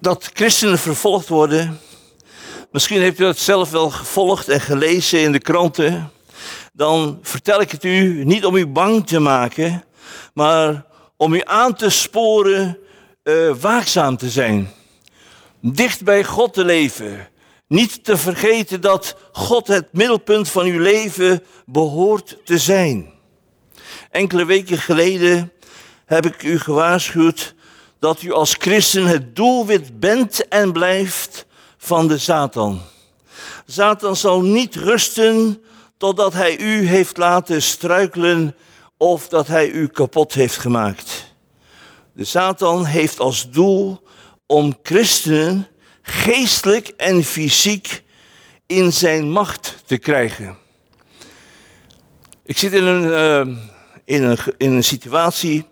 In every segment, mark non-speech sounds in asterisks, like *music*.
dat christenen vervolgd worden. Misschien heeft u dat zelf wel gevolgd en gelezen in de kranten. Dan vertel ik het u niet om u bang te maken, maar om u aan te sporen uh, waakzaam te zijn. Dicht bij God te leven. Niet te vergeten dat God het middelpunt van uw leven behoort te zijn. Enkele weken geleden heb ik u gewaarschuwd dat u als christen het doelwit bent en blijft van de Satan. Satan zal niet rusten totdat hij u heeft laten struikelen of dat hij u kapot heeft gemaakt. De Satan heeft als doel om christenen geestelijk en fysiek in zijn macht te krijgen. Ik zit in een, uh, in een, in een situatie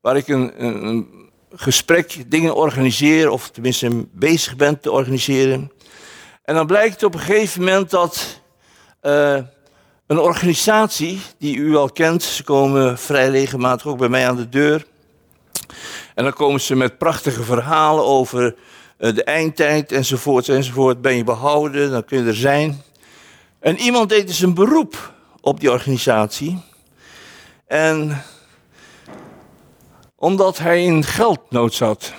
waar ik een, een, gesprek, dingen organiseer, of tenminste bezig ben te organiseren. En dan blijkt op een gegeven moment dat uh, een organisatie die u al kent, ze komen vrij regelmatig ook bij mij aan de deur. En dan komen ze met prachtige verhalen over uh, de eindtijd enzovoort enzovoort. Ben je behouden, dan kun je er zijn. En iemand deed dus een beroep op die organisatie. En omdat hij in geldnood zat.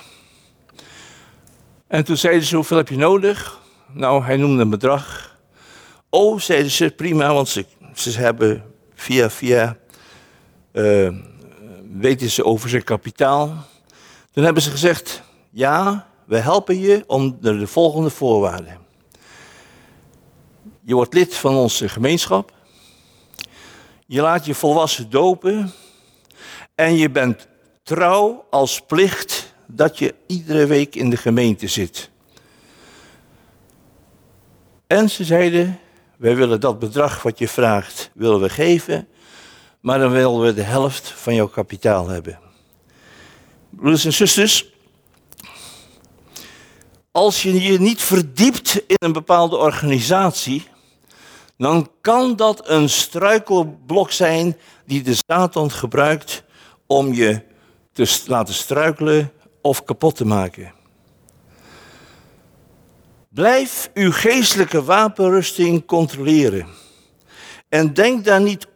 En toen zeiden ze, hoeveel heb je nodig? Nou, hij noemde een bedrag. Oh, zeiden ze, prima, want ze, ze hebben via via uh, weten ze over zijn kapitaal. Toen hebben ze gezegd, ja, we helpen je onder de volgende voorwaarden. Je wordt lid van onze gemeenschap. Je laat je volwassen dopen. En je bent trouw als plicht dat je iedere week in de gemeente zit. En ze zeiden, wij willen dat bedrag wat je vraagt, willen we geven, maar dan willen we de helft van jouw kapitaal hebben. Broeders en zusters, als je je niet verdiept in een bepaalde organisatie, dan kan dat een struikelblok zijn die de Satan gebruikt om je te laten struikelen of kapot te maken. Blijf uw geestelijke wapenrusting controleren. En denk daar niet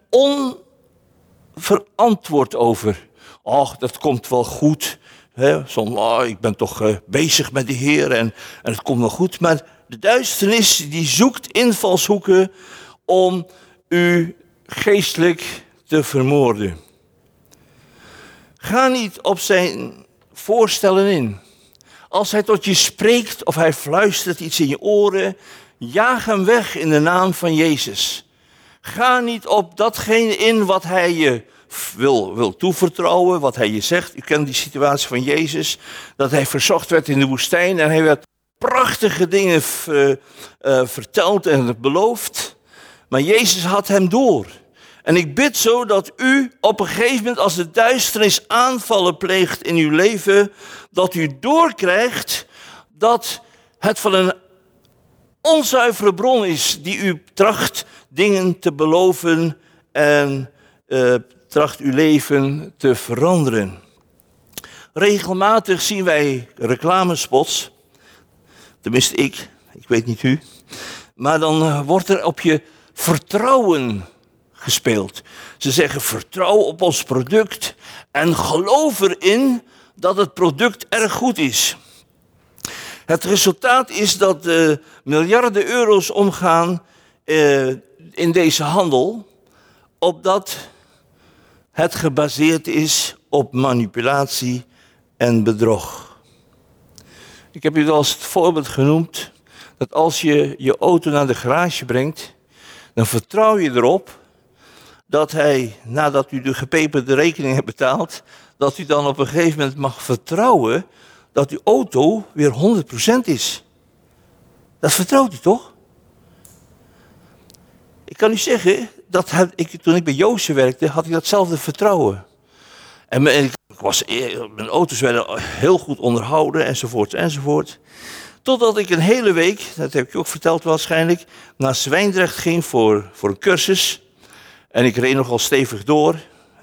onverantwoord over. Ach, dat komt wel goed. He, oh, ik ben toch uh, bezig met de Heer en, en het komt wel goed. Maar de duisternis die zoekt invalshoeken om u geestelijk te vermoorden. Ga niet op zijn voorstellen in. Als hij tot je spreekt of hij fluistert iets in je oren, jaag hem weg in de naam van Jezus. Ga niet op datgene in wat hij je wil, wil toevertrouwen, wat hij je zegt. U kent die situatie van Jezus, dat hij verzocht werd in de woestijn en hij werd prachtige dingen uh, uh, verteld en beloofd. Maar Jezus had hem door. En ik bid zo dat u op een gegeven moment, als de duisternis aanvallen pleegt in uw leven, dat u doorkrijgt dat het van een onzuivere bron is die u tracht dingen te beloven en uh, tracht uw leven te veranderen. Regelmatig zien wij reclamespots, tenminste ik, ik weet niet u, maar dan wordt er op je vertrouwen gespeeld. Ze zeggen vertrouw op ons product en geloof erin dat het product erg goed is. Het resultaat is dat uh, miljarden euro's omgaan uh, in deze handel, opdat het gebaseerd is op manipulatie en bedrog. Ik heb u al als het voorbeeld genoemd dat als je je auto naar de garage brengt, dan vertrouw je erop dat hij, nadat u de gepeperde rekening hebt betaald, dat u dan op een gegeven moment mag vertrouwen dat uw auto weer 100% is. Dat vertrouwt u toch? Ik kan u zeggen, dat ik, toen ik bij Joost werkte, had ik datzelfde vertrouwen. En mijn, ik was, mijn auto's werden heel goed onderhouden, enzovoort, enzovoort. Totdat ik een hele week, dat heb ik je ook verteld waarschijnlijk, naar Zwijndrecht ging voor, voor een cursus. En ik reed nogal stevig door.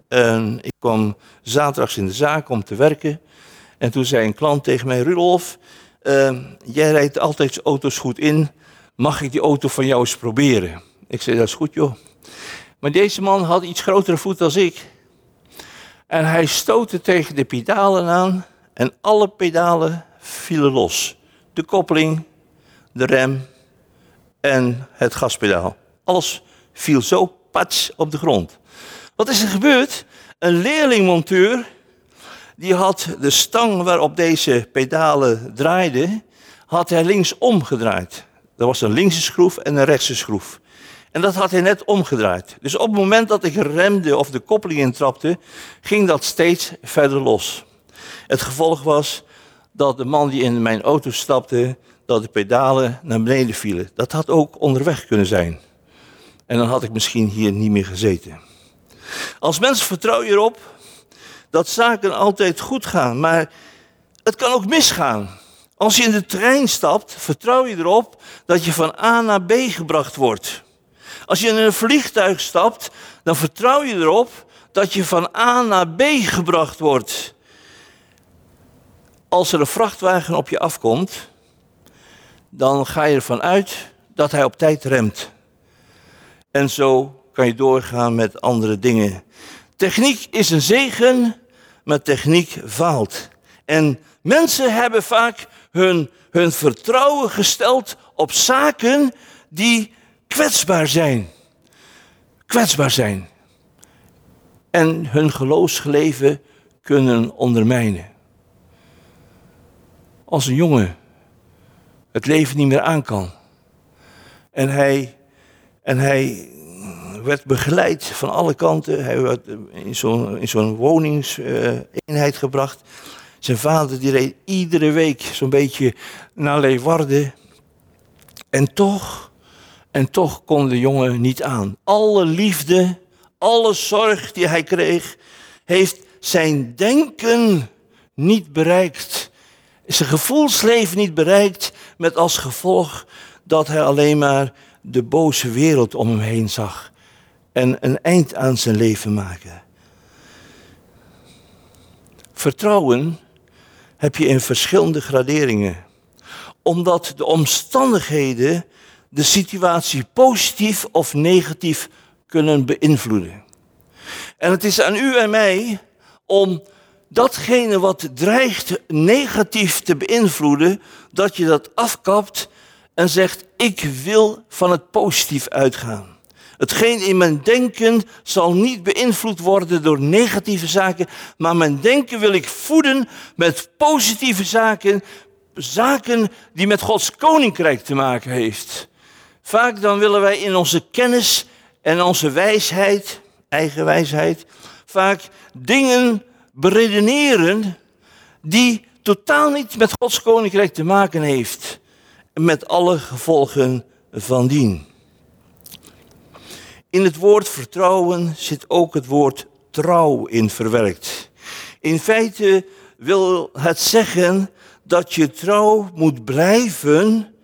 En ik kwam zaterdags in de zaak om te werken. En toen zei een klant tegen mij, Rudolf, uh, jij rijdt altijd auto's goed in, mag ik die auto van jou eens proberen? Ik zei, dat is goed joh. Maar deze man had iets grotere voet dan ik. En hij stootte tegen de pedalen aan en alle pedalen vielen los. De koppeling, de rem en het gaspedaal. Alles viel zo op de grond. Wat is er gebeurd? Een leerlingmonteur die had de stang waarop deze pedalen draaiden, had hij links omgedraaid. Er was een linkse schroef en een rechtse schroef. En dat had hij net omgedraaid. Dus op het moment dat ik remde of de koppeling intrapte, ging dat steeds verder los. Het gevolg was dat de man die in mijn auto stapte, dat de pedalen naar beneden vielen. Dat had ook onderweg kunnen zijn. En dan had ik misschien hier niet meer gezeten. Als mens vertrouw je erop dat zaken altijd goed gaan, maar het kan ook misgaan. Als je in de trein stapt, vertrouw je erop dat je van A naar B gebracht wordt. Als je in een vliegtuig stapt, dan vertrouw je erop dat je van A naar B gebracht wordt. Als er een vrachtwagen op je afkomt, dan ga je ervan uit dat hij op tijd remt. En zo kan je doorgaan met andere dingen. Techniek is een zegen, maar techniek faalt. En mensen hebben vaak hun, hun vertrouwen gesteld op zaken die kwetsbaar zijn. Kwetsbaar zijn. En hun geloofsleven kunnen ondermijnen. Als een jongen het leven niet meer aan kan. En hij, en hij werd begeleid van alle kanten. Hij werd in zo'n zo'n woningseenheid gebracht. Zijn vader die reed iedere week zo'n beetje naar Leeuwarden. En toch, en toch kon de jongen niet aan. Alle liefde, alle zorg die hij kreeg, heeft zijn denken niet bereikt. Zijn gevoelsleven niet bereikt, met als gevolg dat hij alleen maar de boze wereld om hem heen zag en een eind aan zijn leven maken. Vertrouwen heb je in verschillende graderingen, omdat de omstandigheden de situatie positief of negatief kunnen beïnvloeden. En het is aan u en mij om datgene wat dreigt negatief te beïnvloeden, dat je dat afkapt en zegt, ik wil van het positief uitgaan. Hetgeen in mijn denken zal niet beïnvloed worden door negatieve zaken, maar mijn denken wil ik voeden met positieve zaken, zaken die met Gods koninkrijk te maken heeft. Vaak dan willen wij in onze kennis en onze wijsheid, eigen wijsheid, vaak dingen beredeneren die totaal niet met Gods koninkrijk te maken heeft. Met alle gevolgen van dien. In het woord vertrouwen zit ook het woord trouw in verwerkt. In feite wil het zeggen dat je trouw moet blijven,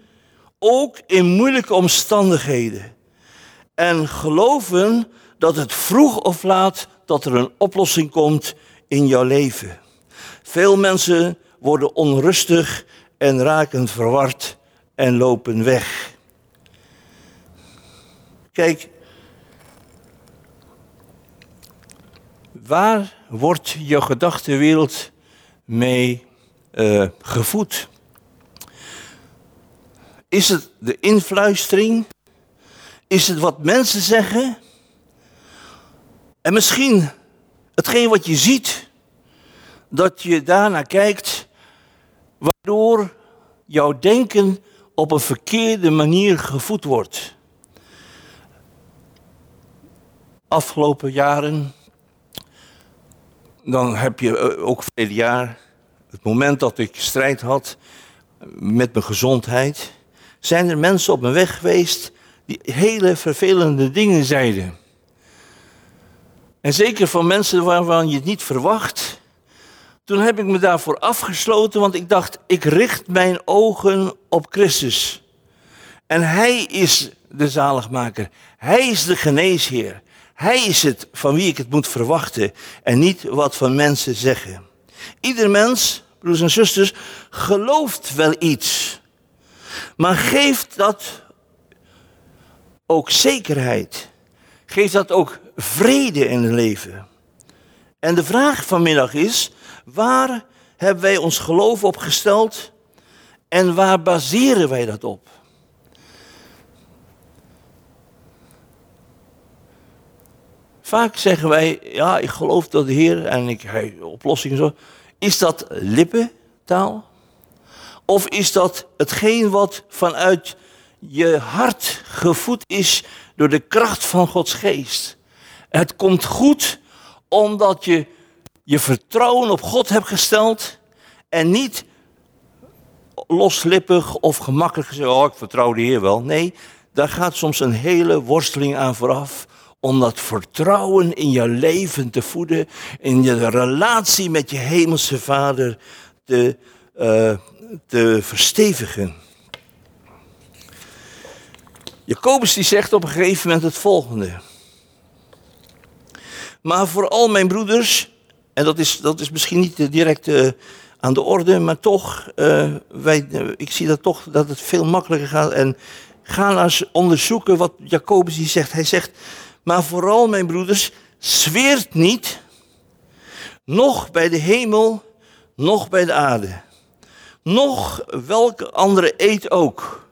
ook in moeilijke omstandigheden. En geloven dat het vroeg of laat dat er een oplossing komt in jouw leven. Veel mensen worden onrustig en raken verward en lopen weg. Kijk, waar wordt je gedachtenwereld mee uh, gevoed? Is het de influistering? Is het wat mensen zeggen? En misschien hetgeen wat je ziet, dat je daarnaar kijkt, waardoor jouw denken op een verkeerde manier gevoed wordt. Afgelopen jaren, dan heb je eh, ook verleden jaar, het moment dat ik strijd had met mijn gezondheid, zijn er mensen op mijn weg geweest die hele vervelende dingen zeiden. En zeker van mensen waarvan je het niet verwacht. Toen heb ik me daarvoor afgesloten, want ik dacht, ik richt mijn ogen op Christus. En Hij is de zaligmaker. Hij is de geneesheer. Hij is het van wie ik het moet verwachten en niet wat van mensen zeggen. Ieder mens broers en zusters, gelooft wel iets. Maar geeft dat ook zekerheid? Geeft dat ook vrede in het leven? En de vraag vanmiddag is, waar hebben wij ons geloof op gesteld en waar baseren wij dat op? Vaak zeggen wij, ja, ik geloof dat de Heer en ik hij oplossingen zo. Is dat lippentaal? Of is dat hetgeen wat vanuit je hart gevoed is door de kracht van Gods geest? Het komt goed omdat je je vertrouwen op God hebt gesteld en niet loslippig of gemakkelijk gezegd, oh ik vertrouw de Heer wel. Nee, daar gaat soms een hele worsteling aan vooraf om dat vertrouwen in je leven te voeden, in je relatie met je hemelse Vader te, uh, te verstevigen. Jacobus die zegt op een gegeven moment het volgende. Maar vooral mijn broeders, en dat is, dat is misschien niet direct uh, aan de orde, maar toch, uh, wij, ik zie dat toch dat het veel makkelijker gaat. En ga nou eens onderzoeken wat Jacobus die zegt. Hij zegt, maar vooral mijn broeders, zweert niet, nog bij de hemel, nog bij de aarde, nog welke andere eet ook.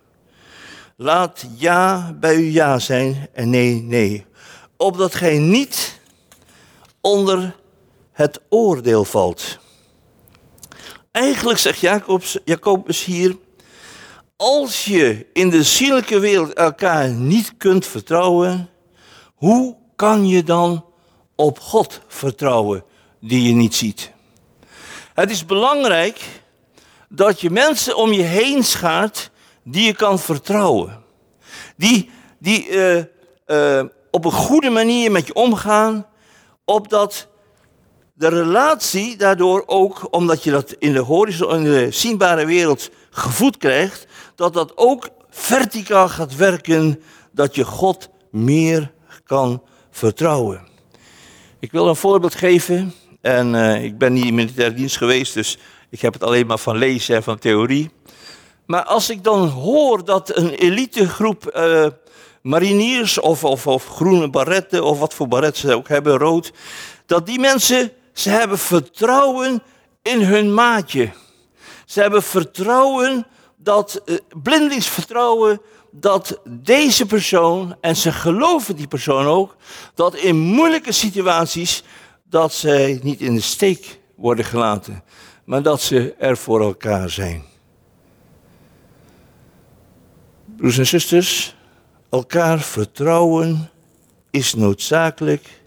Laat ja bij u ja zijn en nee, nee. Opdat gij niet onder het oordeel valt. Eigenlijk zegt Jacobus, Jacobus hier, als je in de zielijke wereld elkaar niet kunt vertrouwen, hoe kan je dan op God vertrouwen die je niet ziet? Het is belangrijk dat je mensen om je heen schaart die je kan vertrouwen. Die, die uh, uh, op een goede manier met je omgaan, opdat de relatie daardoor ook, omdat je dat in de horizon, in de zienbare wereld gevoed krijgt, dat dat ook verticaal gaat werken, dat je God meer kan vertrouwen. Ik wil een voorbeeld geven. En uh, ik ben niet in militaire dienst geweest, dus ik heb het alleen maar van lezen en van theorie. Maar als ik dan hoor dat een elitegroep uh, mariniers of, of, of groene barretten, of wat voor barretten ze ook hebben, rood, dat die mensen, ze hebben vertrouwen in hun maatje. Ze hebben vertrouwen, dat, uh, blindingsvertrouwen dat deze persoon, en ze geloven die persoon ook, dat in moeilijke situaties, dat zij niet in de steek worden gelaten, maar dat ze er voor elkaar zijn. Broers en zusters, elkaar vertrouwen is noodzakelijk.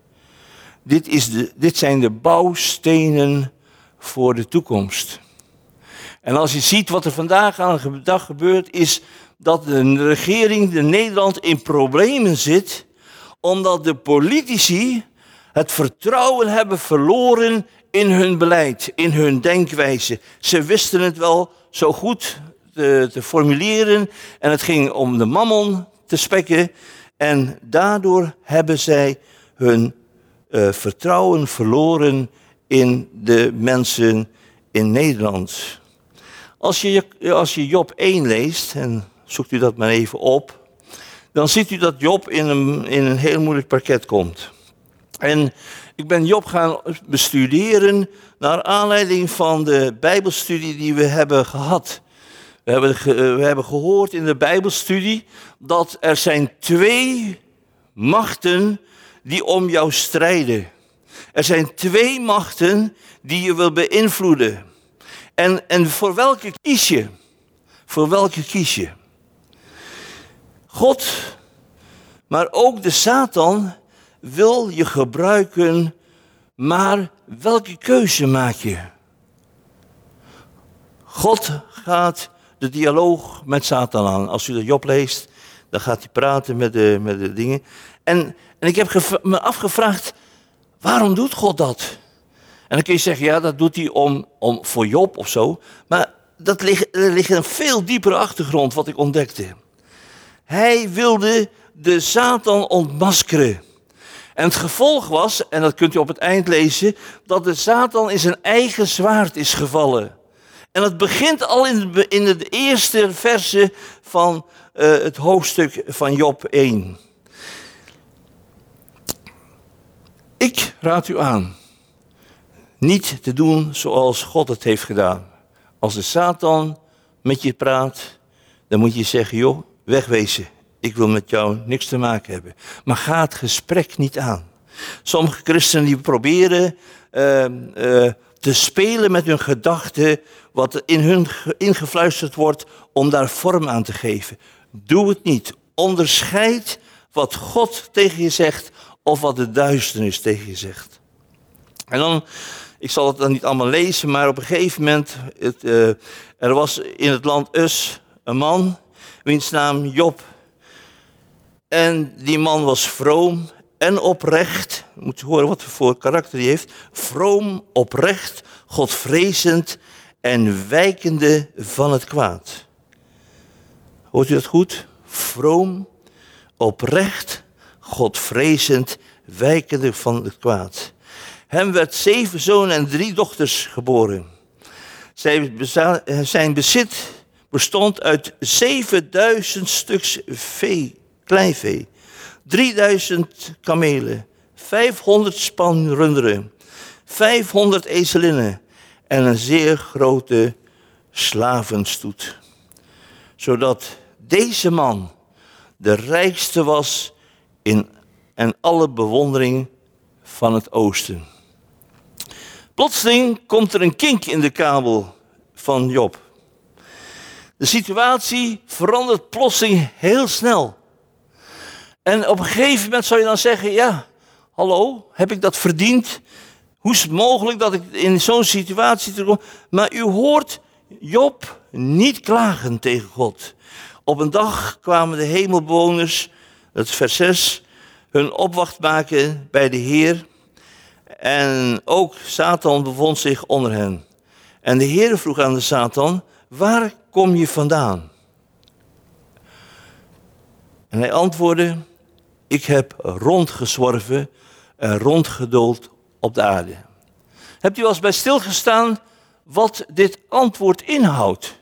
Dit, is de, dit zijn de bouwstenen voor de toekomst. En als je ziet wat er vandaag aan de dag gebeurt, is dat de regering, de Nederland, in problemen zit, omdat de politici het vertrouwen hebben verloren in hun beleid, in hun denkwijze. Ze wisten het wel zo goed te, te formuleren en het ging om de mammon te spekken. En daardoor hebben zij hun uh, vertrouwen verloren in de mensen in Nederland. Als je, als je Job 1 leest, en zoekt u dat maar even op, dan ziet u dat Job in een, in een heel moeilijk parket komt. En ik ben Job gaan bestuderen naar aanleiding van de Bijbelstudie die we hebben gehad. We hebben, we hebben gehoord in de Bijbelstudie dat er zijn twee machten die om jou strijden. Er zijn twee machten die je wil beïnvloeden. En, en voor welke kies je? Voor welke kies je? God, maar ook de Satan wil je gebruiken, maar welke keuze maak je? God gaat de dialoog met Satan aan. Als u de Job leest, dan gaat hij praten met de, met de dingen. En, en ik heb me afgevraagd, waarom doet God dat? En dan kun je zeggen, ja, dat doet hij om, om, voor Job of zo. Maar dat ligt, er ligt een veel diepere achtergrond wat ik ontdekte. Hij wilde de Satan ontmaskeren. En het gevolg was, en dat kunt u op het eind lezen, dat de Satan in zijn eigen zwaard is gevallen. En dat begint al in in de eerste verse van uh, het hoofdstuk van Job 1. Ik raad u aan niet te doen zoals God het heeft gedaan. Als de Satan met je praat, dan moet je zeggen, joh, wegwezen. Ik wil met jou niks te maken hebben. Maar ga het gesprek niet aan. Sommige christenen die proberen uh, uh, te spelen met hun gedachten, wat in hun ingefluisterd wordt, om daar vorm aan te geven. Doe het niet. Onderscheid wat God tegen je zegt of wat de duisternis tegen je zegt. En dan, ik zal het dan niet allemaal lezen, maar op een gegeven moment, het, uh, er was in het land Us een man, wiens naam Job. En die man was vroom en oprecht. Moet je horen wat voor karakter hij heeft. Vroom, oprecht, godvrezend en wijkende van het kwaad. Hoort u dat goed? Vroom, oprecht, godvrezend, wijkende van het kwaad. Hem werd zeven zonen en drie dochters geboren. Zijn bezit bestond uit 7000 stuks vee, kleinvee, 3000 kamelen, 500 span runderen, 500 ezelinnen en een zeer grote slavenstoet. Zodat deze man de rijkste was in en alle bewondering van het oosten. Plotseling komt er een kink in de kabel van Job. De situatie verandert plotseling heel snel. En op een gegeven moment zou je dan zeggen: Ja, hallo, heb ik dat verdiend? Hoe is het mogelijk dat ik in zo'n situatie terugkom? Maar u hoort Job niet klagen tegen God. Op een dag kwamen de hemelbewoners, het vers 6, hun opwacht maken bij de Heer. En ook Satan bevond zich onder hen. En de Heer vroeg aan de Satan: Waar kom je vandaan? En hij antwoordde: Ik heb rondgezworven en rondgedoold op de aarde. Hebt u wel eens bij stilgestaan wat dit antwoord inhoudt?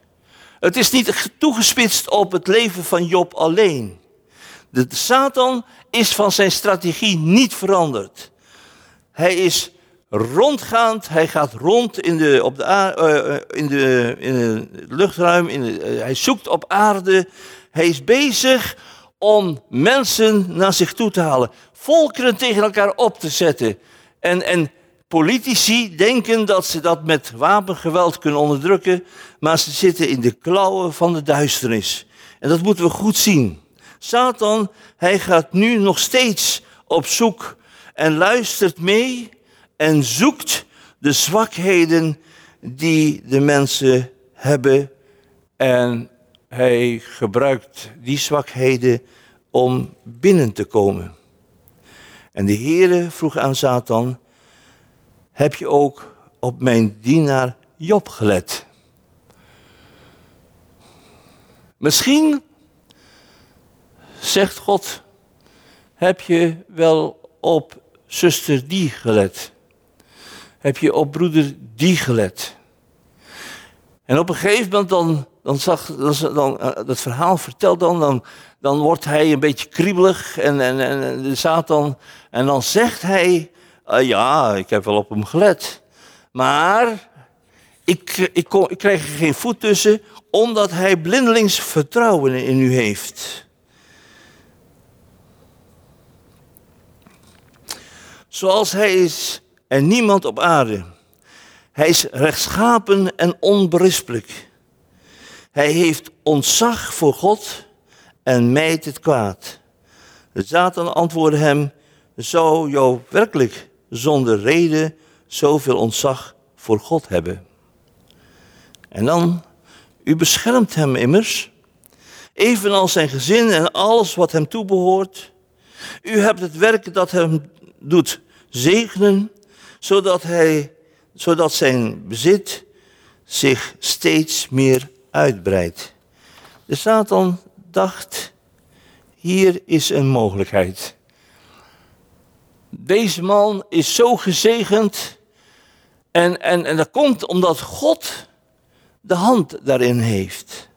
Het is niet toegespitst op het leven van Job alleen. De Satan is van zijn strategie niet veranderd. Hij is rondgaand, hij gaat rond in de, op de, uh, in de, in het luchtruim, in de, uh, hij zoekt op aarde. Hij is bezig om mensen naar zich toe te halen, volkeren tegen elkaar op te zetten. En, en politici denken dat ze dat met wapengeweld kunnen onderdrukken, maar ze zitten in de klauwen van de duisternis. En dat moeten we goed zien. Satan, hij gaat nu nog steeds op zoek en luistert mee en zoekt de zwakheden die de mensen hebben. En hij gebruikt die zwakheden om binnen te komen. En de Heere vroeg aan Satan, heb je ook op mijn dienaar Job gelet? Misschien zegt God, heb je wel op zuster die gelet? Heb je op broeder die gelet? En op een gegeven moment dan, dan zag dan, dan, eh, dat verhaal vertelt dan, dan, dan wordt hij een beetje kriebelig en, en, en de Satan. En dan zegt hij, uh, ja, ik heb wel op hem gelet. Maar ik, ik, kom, ik krijg er geen voet tussen, omdat hij blindelings vertrouwen in u heeft. Zoals hij is en niemand op aarde. Hij is rechtschapen en onberispelijk. Hij heeft ontzag voor God en mijt het kwaad. De Satan antwoordde hem, zou jou werkelijk zonder reden zoveel ontzag voor God hebben? En dan, u beschermt hem immers, evenals zijn gezin en alles wat hem toebehoort. U hebt het werk dat hem doet zegenen, zodat, hij, zodat zijn bezit zich steeds meer uitbreidt. De Satan dacht, hier is een mogelijkheid. Deze man is zo gezegend en, en, en dat komt omdat God de hand daarin heeft.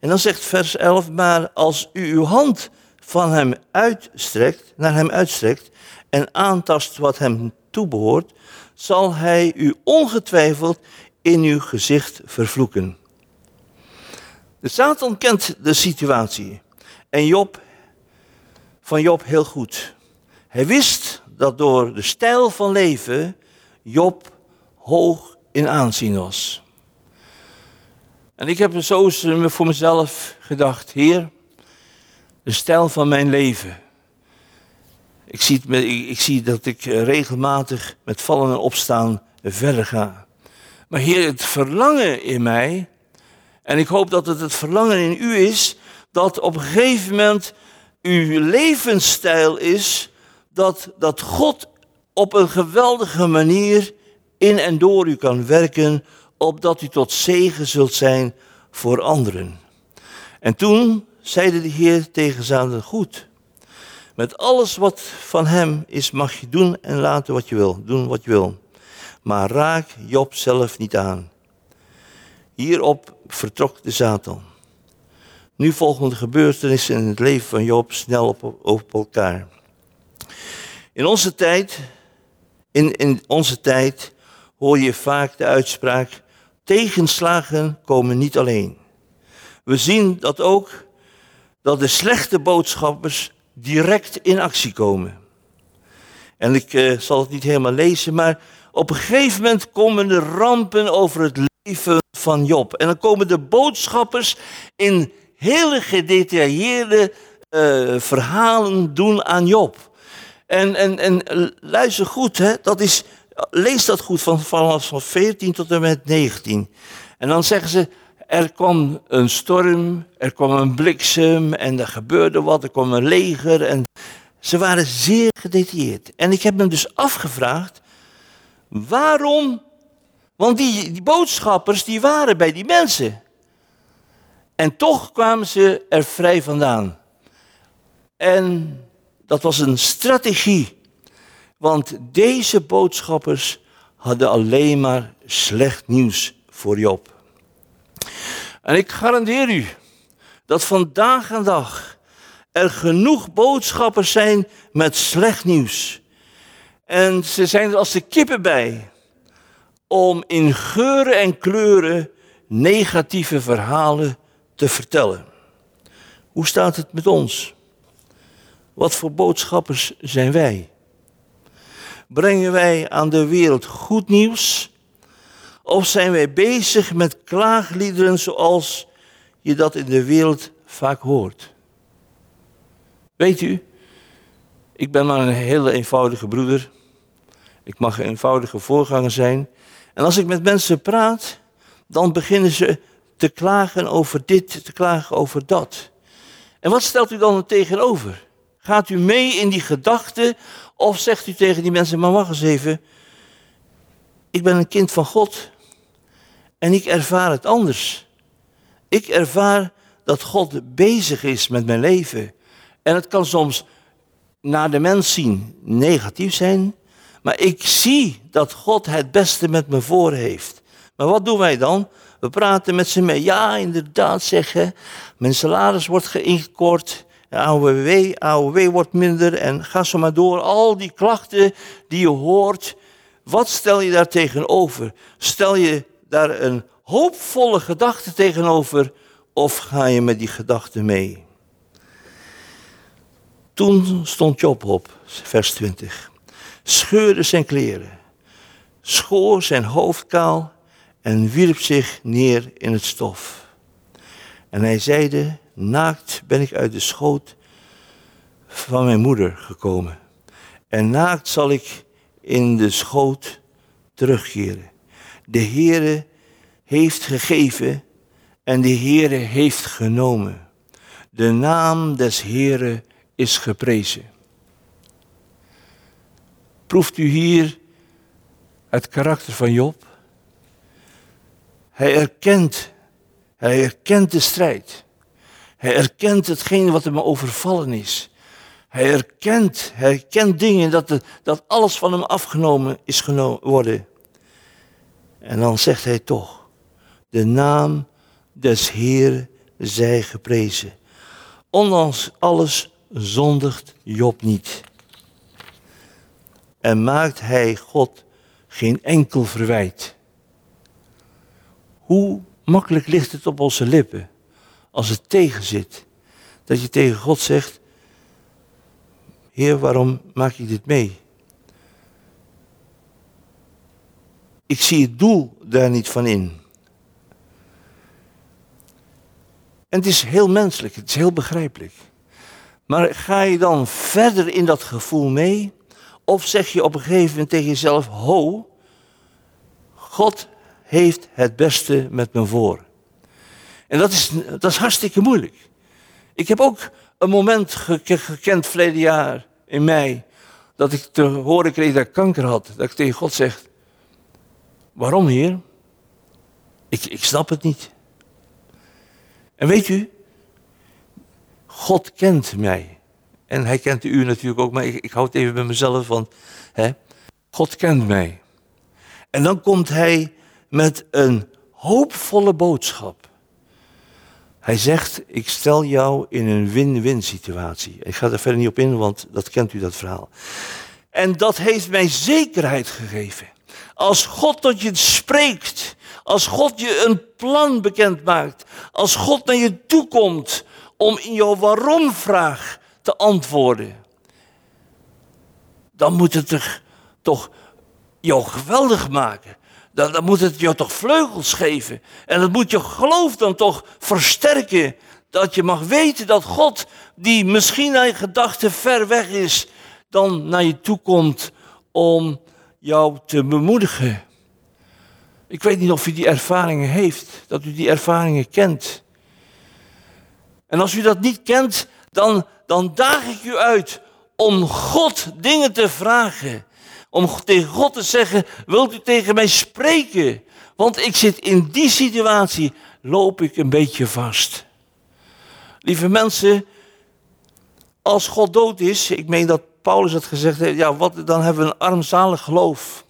En dan zegt vers 11, maar als u uw hand van hem uitstrekt, naar hem uitstrekt en aantast wat hem toebehoort, zal hij u ongetwijfeld in uw gezicht vervloeken. De Satan kent de situatie en Job van Job heel goed. Hij wist dat door de stijl van leven Job hoog in aanzien was. En ik heb zo voor mezelf gedacht, Heer, de stijl van mijn leven. Ik zie, ik zie dat ik regelmatig met vallen en opstaan verder ga. Maar Heer, het verlangen in mij, en ik hoop dat het het verlangen in u is, dat op een gegeven moment uw levensstijl is dat, dat God op een geweldige manier in en door u kan werken, opdat u tot zegen zult zijn voor anderen. En toen zeide de Heer tegen Satan, goed, met alles wat van hem is mag je doen en laten wat je wil, doen wat je wil. Maar raak Job zelf niet aan. Hierop vertrok de Satan. Nu volgen de gebeurtenissen in het leven van Job snel op, op elkaar. In onze tijd, in, in onze tijd hoor je vaak de uitspraak, tegenslagen komen niet alleen. We zien dat ook dat de slechte boodschappers direct in actie komen. En ik uh, zal het niet helemaal lezen, maar op een gegeven moment komen de rampen over het leven van Job. En dan komen de boodschappers in hele gedetailleerde uh, verhalen doen aan Job. En, en, en luister goed, hè, dat is, lees dat goed van, vanaf van 14 tot en met 19. En dan zeggen ze, er kwam een storm, er kwam een bliksem en er gebeurde wat, er kwam een leger. En ze waren zeer gedetailleerd. En ik heb me dus afgevraagd, waarom? Want die, die boodschappers die waren bij die mensen. En toch kwamen ze er vrij vandaan. En dat was een strategie. Want deze boodschappers hadden alleen maar slecht nieuws voor Job. En ik garandeer u dat vandaag aan dag er genoeg boodschappers zijn met slecht nieuws. En ze zijn er als de kippen bij om in geuren en kleuren negatieve verhalen te vertellen. Hoe staat het met ons? Wat voor boodschappers zijn wij? Brengen wij aan de wereld goed nieuws? Of zijn wij bezig met klaagliederen zoals je dat in de wereld vaak hoort? Weet u, ik ben maar een hele eenvoudige broeder. Ik mag een eenvoudige voorganger zijn. En als ik met mensen praat, dan beginnen ze te klagen over dit, te klagen over dat. En wat stelt u dan er tegenover? Gaat u mee in die gedachte of zegt u tegen die mensen, maar wacht eens even, ik ben een kind van God en ik ervaar het anders. Ik ervaar dat God bezig is met mijn leven. En het kan soms naar de mens zien negatief zijn, maar ik zie dat God het beste met me voor heeft. Maar wat doen wij dan? We praten met ze mee. Ja, inderdaad, zeggen. Mijn salaris wordt ingekort. AOW, AOW wordt minder en ga zo maar door. Al die klachten die je hoort, wat stel je daar tegenover? Stel je daar een hoopvolle gedachte tegenover of ga je met die gedachte mee? Toen stond Job op, vers 20, scheurde zijn kleren, schoor zijn hoofd kaal en wierp zich neer in het stof. En hij zeide, naakt ben ik uit de schoot van mijn moeder gekomen. En naakt zal ik in de schoot terugkeren. De Heere heeft gegeven en de Heere heeft genomen. De naam des Heere is geprezen. Proeft u hier het karakter van Job? Hij erkent, hij erkent de strijd. Hij erkent hetgeen wat hem overvallen is. Hij erkent, hij herkent dingen dat, dat alles van hem afgenomen is geworden. En dan zegt hij toch, de naam des Heeren zij geprezen. Ondanks alles zondigt Job niet. En maakt hij God geen enkel verwijt. Hoe makkelijk ligt het op onze lippen als het tegenzit. Dat je tegen God zegt, Heer, waarom maak je dit mee? Ik zie het doel daar niet van in. En het is heel menselijk, het is heel begrijpelijk. Maar ga je dan verder in dat gevoel mee? Of zeg je op een gegeven moment tegen jezelf: Ho, God heeft het beste met me voor. En dat is, dat is hartstikke moeilijk. Ik heb ook een moment gekend verleden jaar in mei. Dat ik te horen kreeg dat ik kanker had. Dat ik tegen God zeg: Waarom, Heer? Ik, ik snap het niet. En weet u, God kent mij. En hij kent u natuurlijk ook, maar ik, ik hou het even bij mezelf, want hè, God kent mij. En dan komt hij met een hoopvolle boodschap. Hij zegt, ik stel jou in een win-win situatie. Ik ga er verder niet op in, want dat kent u dat verhaal. En dat heeft mij zekerheid gegeven. Als God tot je spreekt, als God je een plan bekend maakt, als God naar je toe komt om in jouw waarom-vraag te antwoorden, dan moet het er toch jou geweldig maken. Dan, dan moet het jou toch vleugels geven. En dat moet je geloof dan toch versterken. Dat je mag weten dat God, die misschien naar je gedachten ver weg is, dan naar je toe komt om jou te bemoedigen. Ik weet niet of u die ervaringen heeft, dat u die ervaringen kent. En als u dat niet kent, dan, dan daag ik u uit om God dingen te vragen. Om tegen God te zeggen, wilt u tegen mij spreken? Want ik zit in die situatie, loop ik een beetje vast. Lieve mensen, als God dood is, ik meen dat Paulus had gezegd, ja, wat, dan hebben we een armzalig geloof.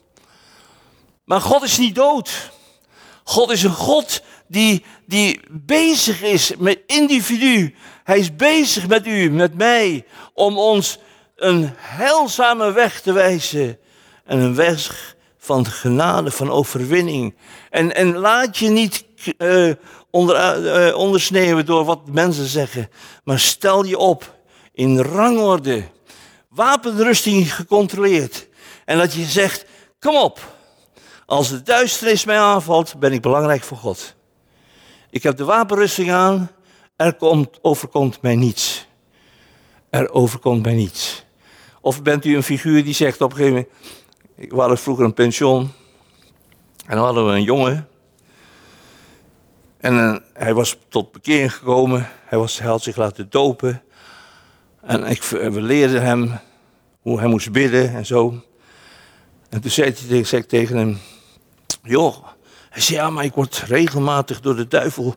Maar God is niet dood. God is een God die, die bezig is met individu. Hij is bezig met u, met mij, om ons een heilzame weg te wijzen. En een weg van genade, van overwinning. En, en laat je niet uh, onder, ondersneeuwen door wat mensen zeggen. Maar stel je op in rangorde. Wapenrusting gecontroleerd. En dat je zegt, kom op. Als de duisternis mij aanvalt, ben ik belangrijk voor God. Ik heb de wapenrusting aan. Er komt, overkomt mij niets. Er overkomt mij niets. Of bent u een figuur die zegt op een gegeven moment. Ik was vroeger een pension. En dan hadden we een jongen. En uh, hij was tot bekering gekomen. Hij, was, hij had zich laten dopen. En ik, we leerden hem hoe hij moest bidden en zo. En toen zei, zei ik tegen hem: Joh, hij zei, ja, maar ik word regelmatig door de duivel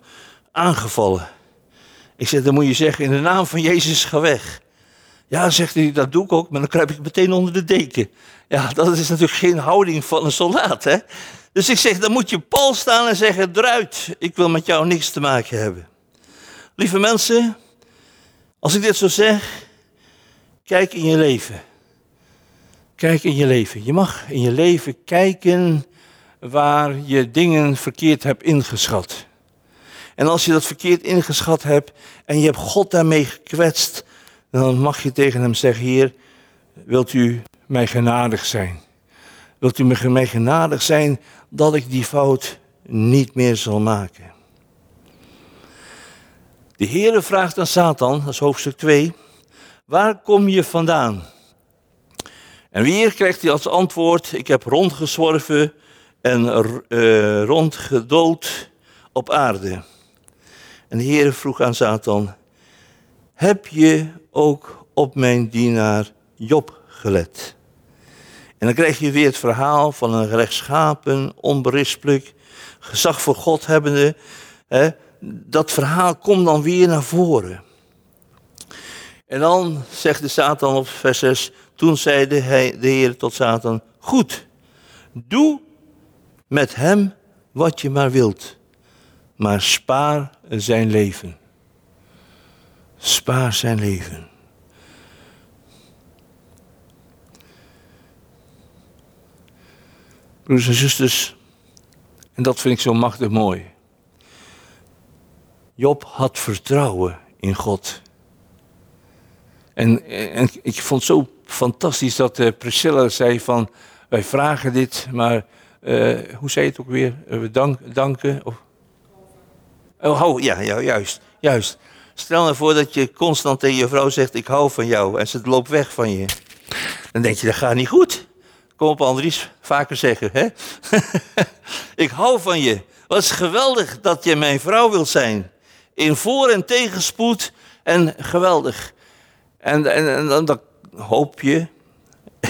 aangevallen. Ik zeg, dan moet je zeggen, in de naam van Jezus, ga weg. Ja, zegt hij, dat doe ik ook, maar dan kruip ik meteen onder de deken. Ja, dat is natuurlijk geen houding van een soldaat, hè. Dus ik zeg, dan moet je pal staan en zeggen, eruit, ik wil met jou niks te maken hebben. Lieve mensen, als ik dit zo zeg, kijk in je leven. Kijk in je leven. Je mag in je leven kijken waar je dingen verkeerd hebt ingeschat. En als je dat verkeerd ingeschat hebt en je hebt God daarmee gekwetst, dan mag je tegen hem zeggen, Heer, wilt u mij genadig zijn? Wilt u mij genadig zijn dat ik die fout niet meer zal maken? De Heere vraagt aan Satan, dat is hoofdstuk 2, waar kom je vandaan? En weer krijgt hij als antwoord, ik heb rondgezworven en uh, rondgedood op aarde. En de Heer vroeg aan Satan, heb je ook op mijn dienaar Job gelet? En dan krijg je weer het verhaal van een rechtschapen, onberispelijk, gezag voor God hebbende. Hè? Dat verhaal komt dan weer naar voren. En dan zegt de Satan op vers 6, toen zei de, hij, de Heer tot Satan, goed, doe met hem wat je maar wilt. maar spaar zijn leven. Spaar zijn leven. Broers en zusters, en dat vind ik zo machtig mooi. Job had vertrouwen in God. En, en ik vond het zo fantastisch dat uh, Priscilla zei van, wij vragen dit, maar uh, hoe zei het ook weer? Uh, we dank, danken? Of... Oh, ja, ja, juist, juist. Stel nou voor dat je constant tegen je vrouw zegt, ik hou van jou, en ze loopt weg van je. Dan denk je, dat gaat niet goed. Kom op Andries, vaker zeggen, hè? *laughs* ik hou van je. Wat is geweldig dat je mijn vrouw wilt zijn. In voor- en tegenspoed en geweldig. En, en, en dan hoop je *laughs*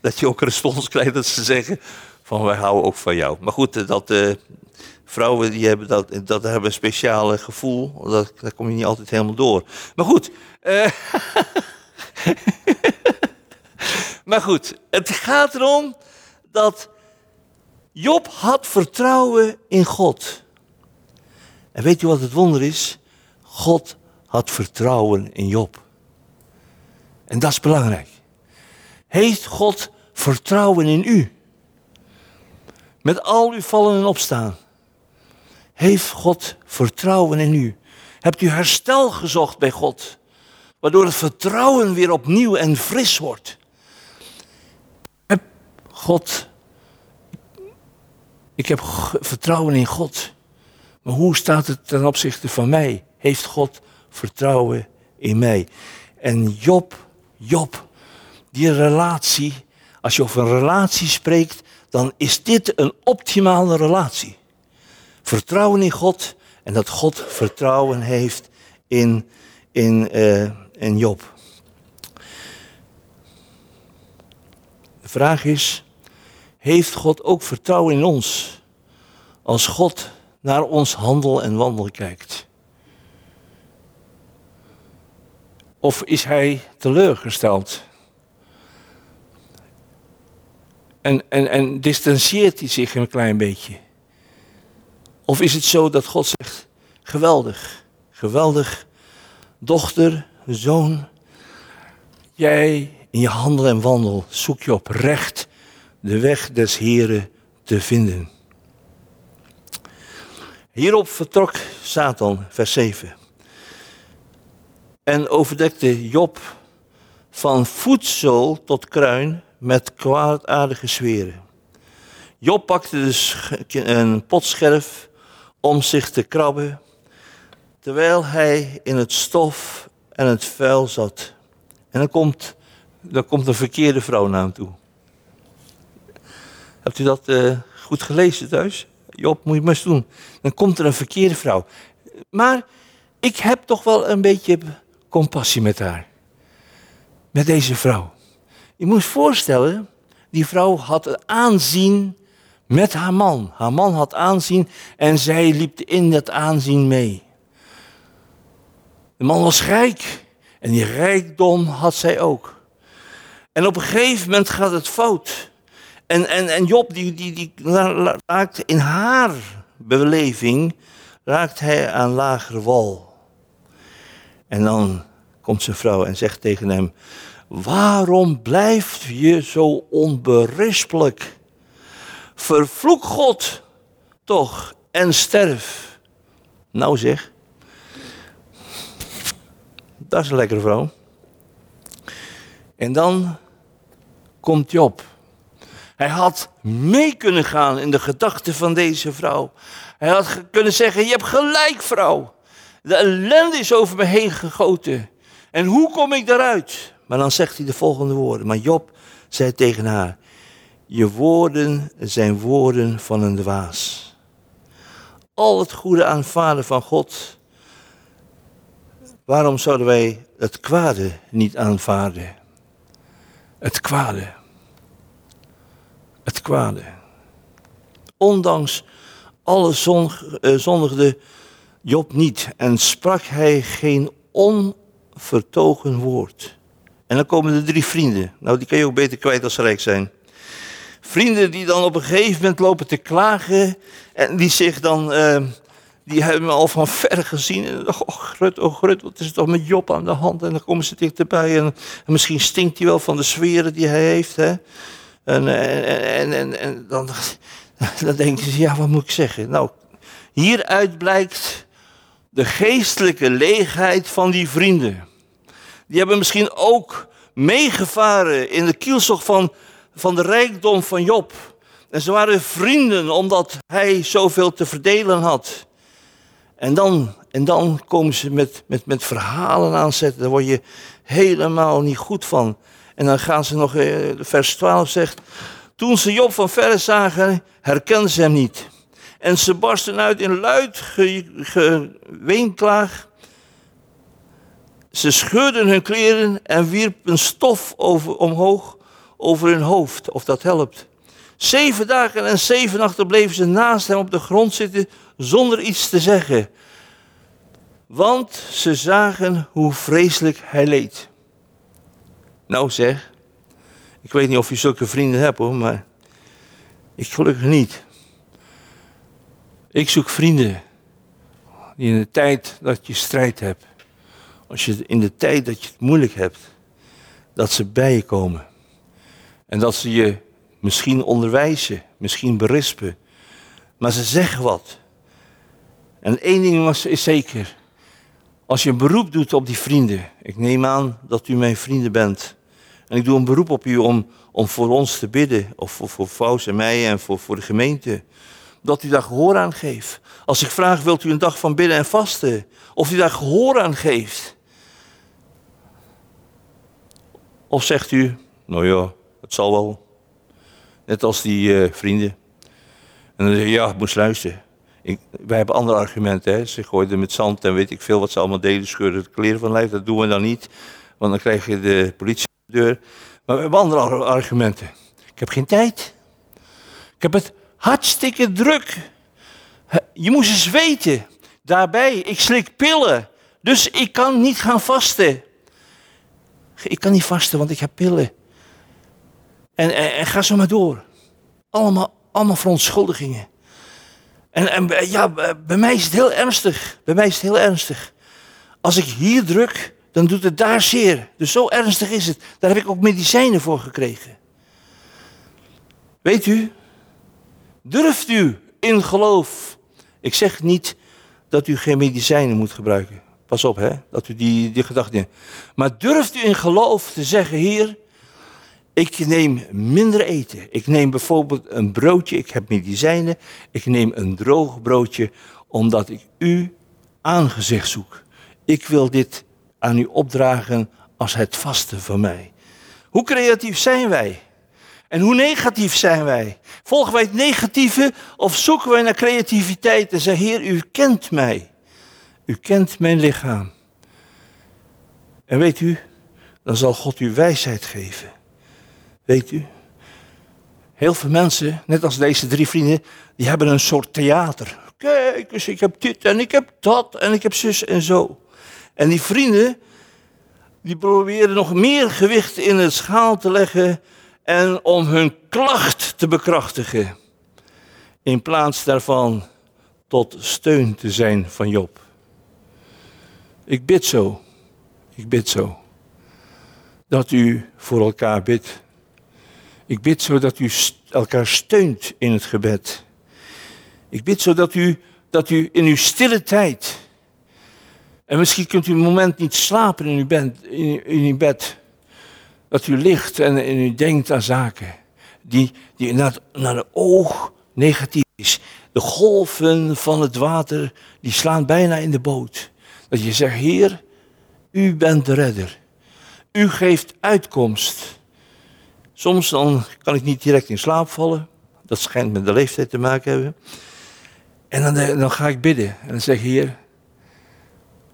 dat je ook respons krijgt dat ze zeggen van wij houden ook van jou. Maar goed, dat uh, vrouwen die hebben dat, dat hebben een speciale gevoel. Dat, daar kom je niet altijd helemaal door. Maar goed. Uh, *laughs* maar goed, het gaat erom dat Job had vertrouwen in God. En weet je wat het wonder is? God had vertrouwen in Job. En dat is belangrijk. Heeft God vertrouwen in u? Met al uw vallen en opstaan. Heeft God vertrouwen in u? Hebt u herstel gezocht bij God? Waardoor het vertrouwen weer opnieuw en fris wordt. Heb God. Ik heb vertrouwen in God. Maar hoe staat het ten opzichte van mij? Heeft God vertrouwen in mij? En Job, Job, die relatie, als je over een relatie spreekt, dan is dit een optimale relatie. Vertrouwen in God en dat God vertrouwen heeft in, in, uh, in Job. De vraag is, heeft God ook vertrouwen in ons als God naar ons handel en wandel kijkt? Of is hij teleurgesteld? En, en, en distancieert hij zich een klein beetje? Of is het zo dat God zegt, geweldig, geweldig, dochter, zoon, jij in je handel en wandel zoek je oprecht de weg des Heren te vinden. Hierop vertrok Satan, vers 7. En overdekte Job van voedsel tot kruin met kwaadaardige zweren. Job pakte dus een potscherf om zich te krabben, terwijl hij in het stof en het vuil zat. En dan komt, dan komt een verkeerde vrouw naar hem toe. Hebt u dat uh, goed gelezen thuis? Job, moet je maar eens doen. Dan komt er een verkeerde vrouw. Maar ik heb toch wel een beetje compassie met haar. Met deze vrouw. Je moet voorstellen, die vrouw had aanzien met haar man. Haar man had aanzien en zij liep in dat aanzien mee. De man was rijk en die rijkdom had zij ook. En op een gegeven moment gaat het fout. En, en, en Job die, die, die raakt in haar beleving, raakt hij aan lagere wal. En dan komt zijn vrouw en zegt tegen hem, waarom blijf je zo onberispelijk? Vervloek God toch en sterf. Nou zeg, dat is een lekkere vrouw. En dan komt Job. Hij had mee kunnen gaan in de gedachten van deze vrouw. Hij had kunnen zeggen: Je hebt gelijk, vrouw. De ellende is over me heen gegoten. En hoe kom ik daaruit? Maar dan zegt hij de volgende woorden. Maar Job zei tegen haar: Je woorden zijn woorden van een dwaas. Al het goede aanvaarden van God. Waarom zouden wij het kwade niet aanvaarden? Het kwade. Het kwade. Ondanks alle eh, zondigde Job niet en sprak hij geen onvertogen woord. En dan komen de drie vrienden. Nou, die kan je ook beter kwijt als ze rijk zijn. Vrienden die dan op een gegeven moment lopen te klagen en die zich dan, uh, die hebben me al van ver gezien. En oh Grut, oh Grut, wat is er toch met Job aan de hand? En dan komen ze dichterbij en, en misschien stinkt hij wel van de sferen die hij heeft. Hè? En, en, en, en, en dan, *laughs* dan denken ze, ja, wat moet ik zeggen? Nou, hieruit blijkt de geestelijke leegheid van die vrienden. Die hebben misschien ook meegevaren in de kielzog van, van de rijkdom van Job. En ze waren vrienden omdat hij zoveel te verdelen had. En dan, en dan komen ze met, met, met verhalen aanzetten. Daar word je helemaal niet goed van. En dan gaan ze nog, eh, vers 12 zegt. Toen ze Job van verre zagen, herkenden ze hem niet. En ze barsten uit in luid geweenklaag. Ze scheurden hun kleren en wierpen stof over, omhoog over hun hoofd, of dat helpt. Zeven dagen en zeven nachten bleven ze naast hem op de grond zitten zonder iets te zeggen. Want ze zagen hoe vreselijk hij leed. Nou zeg, ik weet niet of je zulke vrienden hebt hoor, maar ik gelukkig niet. Ik zoek vrienden die in de tijd dat je strijd hebt, als je in de tijd dat je het moeilijk hebt, dat ze bij je komen. En dat ze je misschien onderwijzen, misschien berispen, maar ze zeggen wat. En één ding is zeker, als je een beroep doet op die vrienden, ik neem aan dat u mijn vrienden bent, en ik doe een beroep op u om, om voor ons te bidden, of voor, voor Faust en mij en voor, voor de gemeente, dat u daar gehoor aan geeft. Als ik vraag, wilt u een dag van bidden en vasten? Of u daar gehoor aan geeft? Of zegt u, nou ja, het zal wel. Net als die uh, vrienden. En dan zeg je, ja, ik moest luisteren. Ik, wij hebben andere argumenten. Hè. Ze gooiden met zand en weet ik veel wat ze allemaal deden. Scheurden het kleren van lijf. Dat doen we dan niet. Want dan krijg je de politie de deur. Maar we hebben andere argumenten. Ik heb geen tijd. Ik heb het hartstikke druk. Je moest eens weten. Daarbij, ik slik pillen. Dus ik kan niet gaan vasten. Ik kan niet vasten, want ik heb pillen. En, en, ga zo maar door. Allemaal, allemaal verontschuldigingen. En, en ja, bij mij is het heel ernstig. Bij mij is het heel ernstig. Als ik hier druk, dan doet het daar zeer. Dus zo ernstig is het. Daar heb ik ook medicijnen voor gekregen. Weet u, durft u in geloof. Ik zeg niet dat u geen medicijnen moet gebruiken. Pas op, hè, dat u die, die gedachte. Maar durft u in geloof te zeggen: Heer, ik neem minder eten. Ik neem bijvoorbeeld een broodje, ik heb medicijnen. Ik neem een droog broodje, omdat ik u aangezicht zoek. Ik wil dit aan u opdragen als het vaste van mij. Hoe creatief zijn wij? En hoe negatief zijn wij? Volgen wij het negatieve of zoeken wij naar creativiteit en zeggen, Heer, u kent mij. U kent mijn lichaam. En weet u, dan zal God u wijsheid geven. Weet u? Heel veel mensen, net als deze drie vrienden, die hebben een soort theater. Kijk eens, ik heb dit en ik heb dat en ik heb zus en zo. En die vrienden, die proberen nog meer gewicht in het schaal te leggen en om hun klacht te bekrachtigen. In plaats daarvan tot steun te zijn van Job. Ik bid zo, ik bid zo, dat u voor elkaar bidt. Ik bid zo dat u elkaar steunt in het gebed. Ik bid zo dat u, dat u in uw stille tijd, en misschien kunt u een moment niet slapen in uw bed, in, uw bed dat u ligt en, en u denkt aan zaken die, die naar, naar de oog negatief is. De golven van het water, die slaan bijna in de boot. Dat je zegt, Heer, u bent de redder. U geeft uitkomst. Soms dan kan ik niet direct in slaap vallen. Dat schijnt met de leeftijd te maken hebben. En dan, eh, dan ga ik bidden. En dan zeg ik, Heer,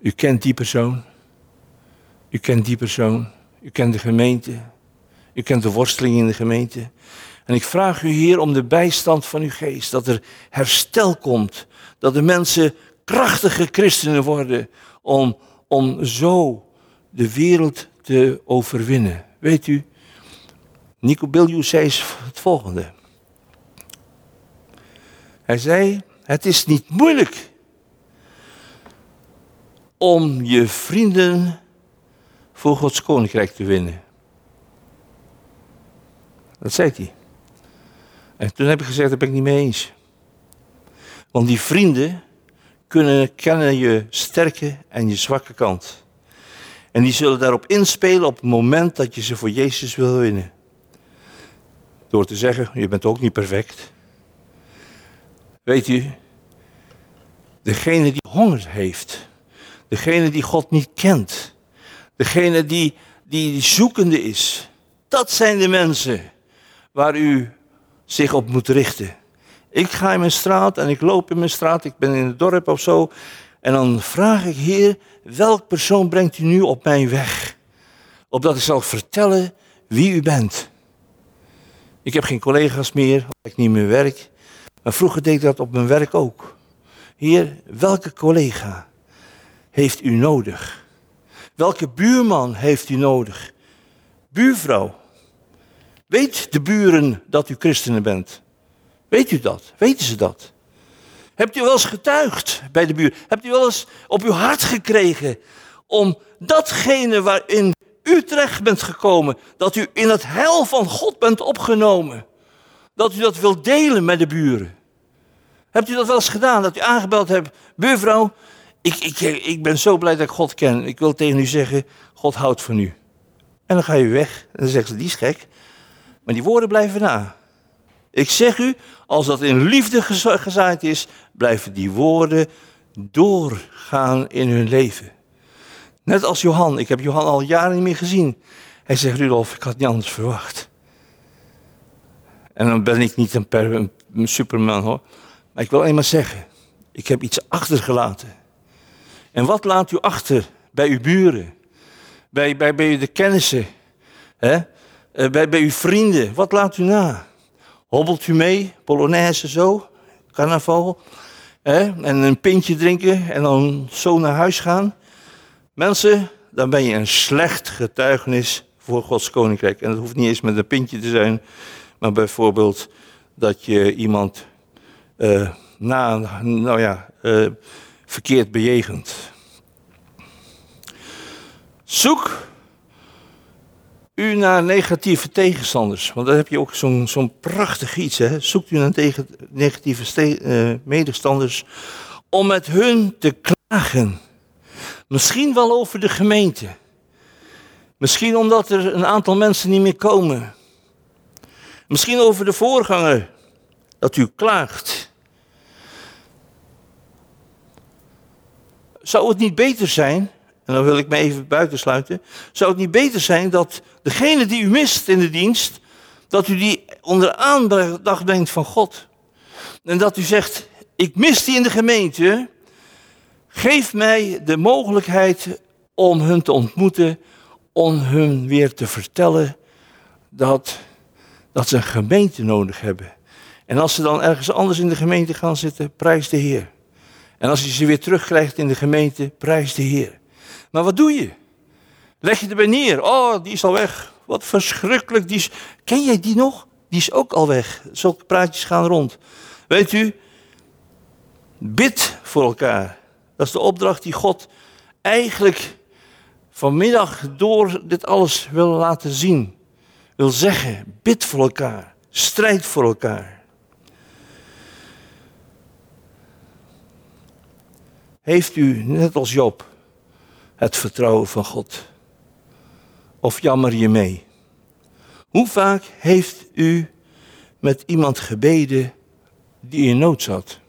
u kent die persoon. U kent die persoon. U kent de gemeente. U kent de worsteling in de gemeente. En ik vraag u hier om de bijstand van uw geest. Dat er herstel komt. Dat de mensen krachtige christenen worden. Om, om zo de wereld te overwinnen. Weet u, Nico Biljus zei het volgende. Hij zei, het is niet moeilijk om je vrienden voor Gods koninkrijk te winnen. Dat zei hij. En toen heb ik gezegd, dat ben ik niet mee eens. Want die vrienden kunnen kennen je sterke en je zwakke kant. En die zullen daarop inspelen op het moment dat je ze voor Jezus wil winnen. Door te zeggen, je bent ook niet perfect. Weet u, degene die honger heeft, degene die God niet kent, degene die, die zoekende is, dat zijn de mensen waar u zich op moet richten. Ik ga in mijn straat en ik loop in mijn straat, ik ben in het dorp of zo. En dan vraag ik, Heer, welk persoon brengt u nu op mijn weg? Opdat ik zal vertellen wie u bent. Ik heb geen collega's meer, ik niet meer werk. Maar vroeger deed ik dat op mijn werk ook. Heer, welke collega heeft u nodig? Welke buurman heeft u nodig? Buurvrouw. Weet de buren dat u christenen bent? Weet u dat? Weten ze dat? Hebt u wel eens getuigd bij de buur? Hebt u wel eens op uw hart gekregen om datgene waarin u terecht bent gekomen, dat u in het heil van God bent opgenomen, dat u dat wilt delen met de buren? Hebt u dat wel eens gedaan, dat u aangebeld hebt, buurvrouw, ik, ik, ik ben zo blij dat ik God ken. Ik wil tegen u zeggen, God houdt van u. En dan ga je weg en dan zegt ze, die is gek. Maar die woorden blijven na. Ik zeg u, als dat in liefde gezaaid is, blijven die woorden doorgaan in hun leven. Net als Johan. Ik heb Johan al jaren niet meer gezien. Hij zegt, Rudolf, ik had niet anders verwacht. En dan ben ik niet een, per, een superman hoor. Maar ik wil alleen maar zeggen, ik heb iets achtergelaten. En wat laat u achter bij uw buren? Bij, bij, bij de kennissen? Hè? Eh, bij, bij uw vrienden? Wat laat u na? Hobbelt u mee, Polonaise zo, carnaval, hè? en een pintje drinken en dan zo naar huis gaan. Mensen, dan ben je een slecht getuigenis voor Gods koninkrijk. En dat hoeft niet eens met een pintje te zijn, maar bijvoorbeeld dat je iemand uh, na, nou ja, uh, verkeerd bejegent. Zoek u naar negatieve tegenstanders. Want dan heb je ook zo'n zo'n prachtig iets. Hè? Zoekt u naar negatieve uh, medestanders om met hun te klagen. Misschien wel over de gemeente. Misschien omdat er een aantal mensen niet meer komen. Misschien over de voorganger dat u klaagt. Zou het niet beter zijn en dan wil ik me even buitensluiten. Zou het niet beter zijn dat degene die u mist in de dienst, dat u die onder aandacht brengt van God? En dat u zegt, ik mis die in de gemeente. Geef mij de mogelijkheid om hun te ontmoeten, om hun weer te vertellen dat, dat ze een gemeente nodig hebben. En als ze dan ergens anders in de gemeente gaan zitten, prijs de Heer. En als je ze weer terugkrijgt in de gemeente, prijs de Heer. Maar wat doe je? Leg je erbij neer. Oh, die is al weg. Wat verschrikkelijk. Die is... Ken jij die nog? Die is ook al weg. Zulke praatjes gaan rond. Weet u, bid voor elkaar. Dat is de opdracht die God eigenlijk vanmiddag door dit alles wil laten zien. Wil zeggen, bid voor elkaar. Strijd voor elkaar. Heeft u, net als Job, het vertrouwen van God? Of jammer je mee? Hoe vaak heeft u met iemand gebeden die in nood zat?